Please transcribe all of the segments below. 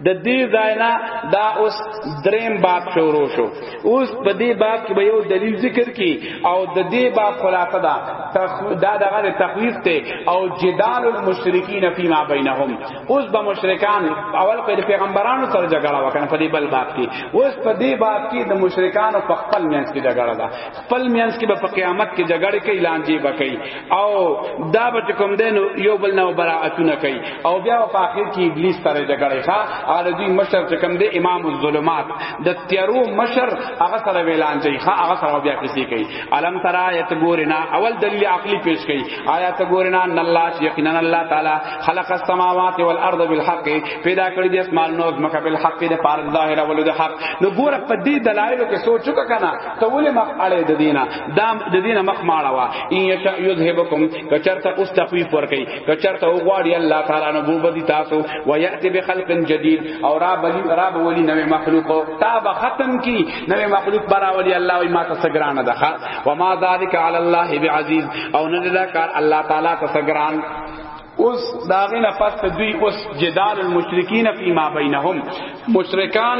د دې ځاینا دا اوس دریم باب شروع شو اوس په دې باب کې به یو دلیل ذکر کی او د دې باب خلاصه دا دا دغه تخویف ته او جدال المشرکین فيما بینهم اوس به مشرکان اول په پیغمبرانو سره جګړه وکړه په دې بل باب کې اوس په دې باب کې د مشرکانو په خپل منځ کې جګړه ده خپل مینس کې به په قیامت کې جګړه کوي لانجې به کوي او دا به کوم دین یو بل نه براءتونه کوي او بیا په اخر کې ابلیس سره جګړه ښه هغه دوی مشر چې کوم دی امام الظلمات د تیرو مشر هغه سره ویلانجې ښه هغه سره بیا کیسې کوي علم ترا ایت ګورینا اول دلیل عقلی پیش کوي آیات ګورینا ان الله یقینا الله تعالی خلق السماوات والارض بالحق پیدا کړی د اسمان نو مکه بالحق د پار ظاهر ولود حق نو ګور په دې دلایل کې سوچو کنه ته ولې مخ اړې د دینه دا د دینه مخ ماړه وا ان یشا یذهبکم کچرته اوس تخفیف ورکي کچرته او غواړي الله تعالی نو بو بدی تاسو و یاتی بخلق جدید او را بلی را بولی نوې مخلوق تا به ختم کی نوې مخلوق براولی الله وی ما ته سګران ده و ما ذالک علی الله بعزیز او نه دا کار الله تعالی ته سګران اوس داغه نه پس دوی اوس جدال المشرکین فی ما بینهم مشرکان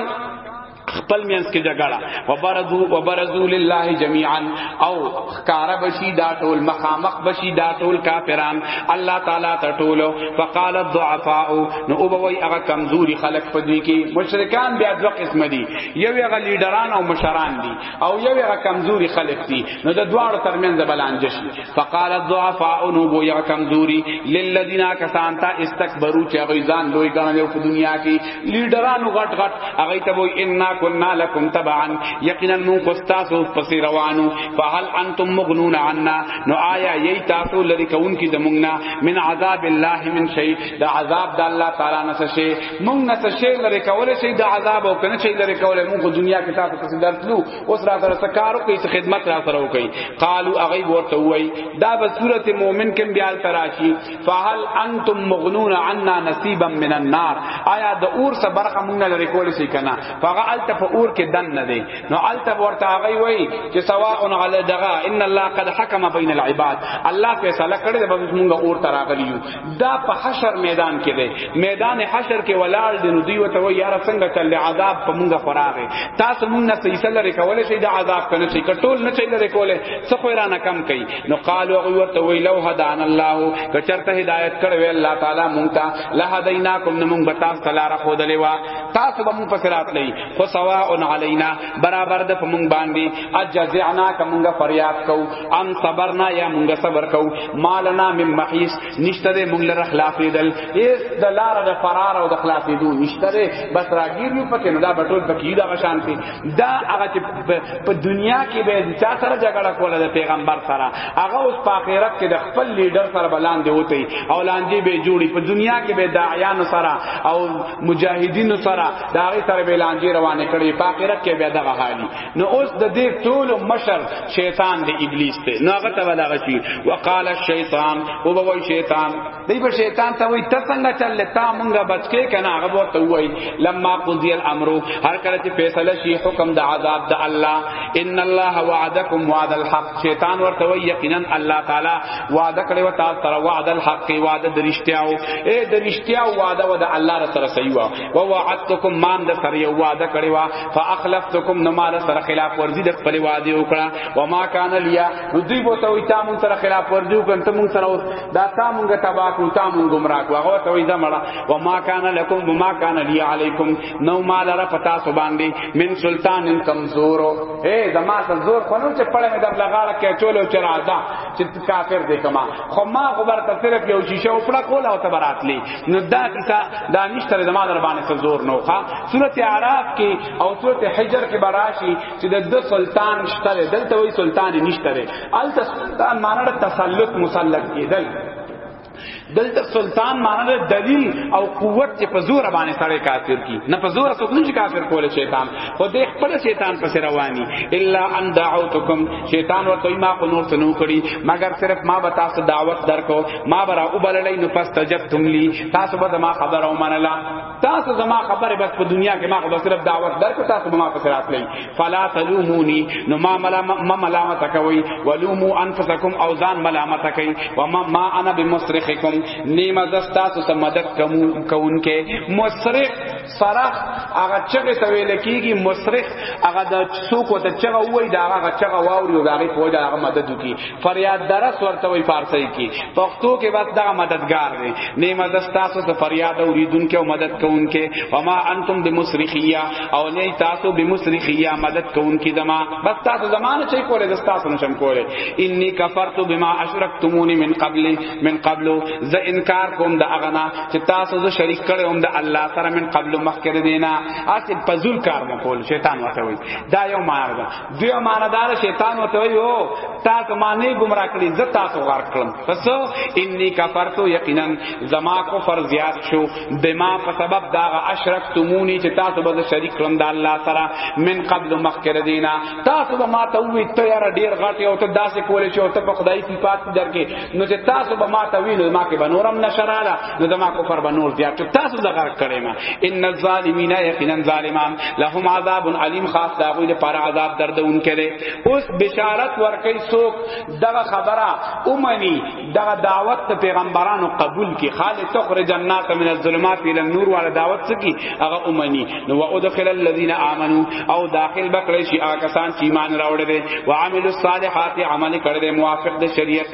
خپل مینس کې جګړه وبرزو وبرزو لله جميعا او خکار بشي دا ټول مخامخ بشي دا ټول کافران الله تعالی ته ټول فقال الضعفاء نو او بوي هغه کمزوري خلق پدوي کې مشرکان بیا دوه قسم دي یو هغه لیډران او مشران دي او یو هغه کمزوري خلق دي نو د دواړو ترمنځ بلانج شي فقال الضعفاء نو گویا کمزوری للذین کسان تا استکبروا چې هغه ځان لوی ګڼل په دنیا کې لیډرانو غټ غټ هغه ته وای ان کنا لکم تبعا یقینا من قستاسو پس روانو فهل انتم مغنون عنا نو آیا یی تاسو لری کون کی زمونږنا من عذاب الله من شی دا عذاب د الله تعالی نه شي مونږ نه شي لری کول شي دا عذاب او کنه شي لری کول مونږ دنیا کې تاسو پس درتلو اوس را سره سکارو کوي څه خدمت را سره وکي قالو اغي ورته وای دا به صورت مؤمن کې بیا تراشی فهل انتم مغنون عنا نصيبا من النار آیا د اور سره برخه مونږ لري کول شي کنه فغال ته اور کې دن نه دی نو الته ورته اغي وای چې سواء علی دغه ان الله قد حكم بین العباد الله فیصله کړی د مونږ اور تراغلیو دا په حشر میدان کې دی میدان حشر کې ولاړ دی نو دوی وته یار څنګه چل عذاب په مونږه خوراغه تاسو مونږ نه سیسه لري کولای شي دا عذاب کنه شي کټول نه چي لري کولای څه خو را نه کم کوي نو قالو هغه ورته وی لو هدان الله کچرته هدایت کړو الله تعالی مونږ ته لهدیناکم نو مونږ بتا سلاره خودلې وا تاسو به مونږ په صراط لې خو سواء علینا برابر د مونږ باندې اجزعنا کمنګ فریاد کو ان صبرنا یا منګ صبر کو مالنا من محیس نشته دې مونږ لره خلاف دل اس د لار د فرار او د خلاف دو نشته دې بس راګیر یو پکې نو دا بټول پکې دا شانتی دا هغه چې په دنیا کې به چا سره جګړه کوله د پیغمبر سره هغه اوس په آخرت کې د خپل لیډر سره بلاندې وتی او لاندې به جوړي په دنیا کې به داعیان سره او مجاهدین سره دا غي سره به لاندې روانه کړي په آخرت کې به دغه حالي نو اوس د دې ټول مشر شیطان دی ابلیس ته نو هغه ته ولاغه چی وقال الشیطان او به وای شیطان دی به شیطان ته وای ته څنګه چل تا مونږه بچکه کنه هغه ورته وای لما قضی الامر هر کله چې فیصله شي حکم د عذاب د الله ان الله وعدکم وعد الحق شیطان ورته وای یقینا الله تعالی وعده کړی و تاسو سره وعد الحق وعده درشتیاو اے درشتیاو وعده و د الله سره صحیح وا و وعدتکم مان د سره یو وعده کړی وا فاخلفتکم نو مال سره خلاف ورزی د خپل وعده وکړه و ما کان لیا نو دوی بو ته وی تا مون سره خلاف ورزی وکړ ته مون سره دا تا مونږ تبا کو تا مون گمراه کو هغه ته وی زمړه و ما کان لکم و ما کان لی علیکم نو مال را پتا سو باندې من سلطان کمزورو اے زما سره زور خنو چې پړه مې د لغاړه کې چولو چرا دا کافر دې کما خو ما خو برته صرف یو شیشه او پړه کولا او تبرات لی نو دا کیسه دا نشته د ما در باندې زور نو ښا سورته اعراف کې او سورته حجر کې براشي چې د دو سلطان شته دلته وی سلطان نشته الته سلطان معنی تسلط مسلط کېدل دلته سلطان معنی ده دلیل او قوت چې په زور باندې سړی کافر کی نه په زور څوک نشي کافر کول شیطان خو دې خپل شیطان پس رواني الا ان دعوتکم شیطان ورته ما کو نور څه نو کړی مگر صرف ما به تاسو دعوت درکو ما برا وبللې نو پس تجبتم لی تاسو به ما خبر او منلا تاسو زما خبره بس په دنیا کې ما خو صرف دعوت درک تاسو به ما په سرات لای فلا تلومونی نو ما ما ملامت کوي ولومو انفسکم او ځان ملامت کوي و ما ما انا بمصرخکم نیمه زستا سو مدد کوم کون کې مصرخ صرخ هغه چغه ته ویل کیږي مصرخ هغه د څوک ته چغه وای دا هغه چغه واوري او هغه په دا هغه مدد وکي فریاد درس ورته وی فارسی کی پښتو کې بس دا مددگار دی نیمه د تاسو ته فریاد اوریدونکو او مدد کوونکو وما انتم بمصرخیه او نه تاسو بمصرخیه مدد کوونکو دما بس تاسو زمانه چي کوله د تاسو نشم کوله انی کفرت بما اشرکتمونی من قبل من قبل ز انکار کوم د اغنا چې تاسو ز شریک کړي هم د الله سره من قبل مخکره دینا اسی پزول کار مکول شیطان وته وی دا یو مارګه دوی امانتدار شیطان وته یو تاسو ما نه گمراه کړی زه تاسو غار کړم پس انی کفرت یقینا زما کو فر زیات شو بما په سبب دا اشرکتمونی چې تاسو به شریک کړم د الله سره من قبل مخکره دینا تاسو به ما ته وی ته یار ډیر غټ یو ته داسې کولې چې ته په خدای صفات درکې نو چې تاسو به ما ته وی نو ما کې بنورم نشراله نو دما کفر به نور زیات تاسو د غرق کړي ما ان الظالمین یقینا ظالمان لهم عذاب علیم خاص دا غوی لپاره عذاب دردون کړي اوس بشارت ورکي سوک دغه خبره اومني دغه دعوت ته پیغمبرانو قبول کی خالد تخرج الناس من الظلمات الى النور ولا دعوت سکی هغه اومني نو وادخل الذين امنوا او داخل بکړي شي آکسان چې ایمان راوړل دي وعملوا الصالحات عمل کړي موافق د شریعت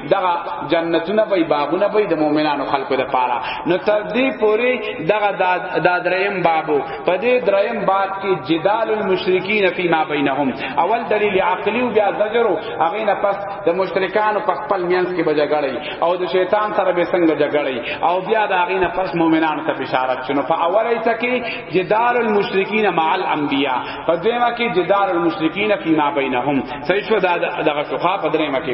دغه جنتونه به باغونه به د مؤمنانو خلکو د پاره نو تر دې پوری دغه د دریم بابو په دې دریم باب کې جدال المشرکین فی ما بینهم اول دلیل عقلی او بیا زجر هغه نه پس د مشرکان په خپل مینس کې به جګړې او د شیطان سره به څنګه جګړې او بیا د هغه نه پس مؤمنانو ته بشارت شنو په اوله ته کې جدال المشرکین مع الانبیاء په دیمه کې جدال المشرکین فی ما بینهم صحیح شو دا دغه شوخه په دریمه کې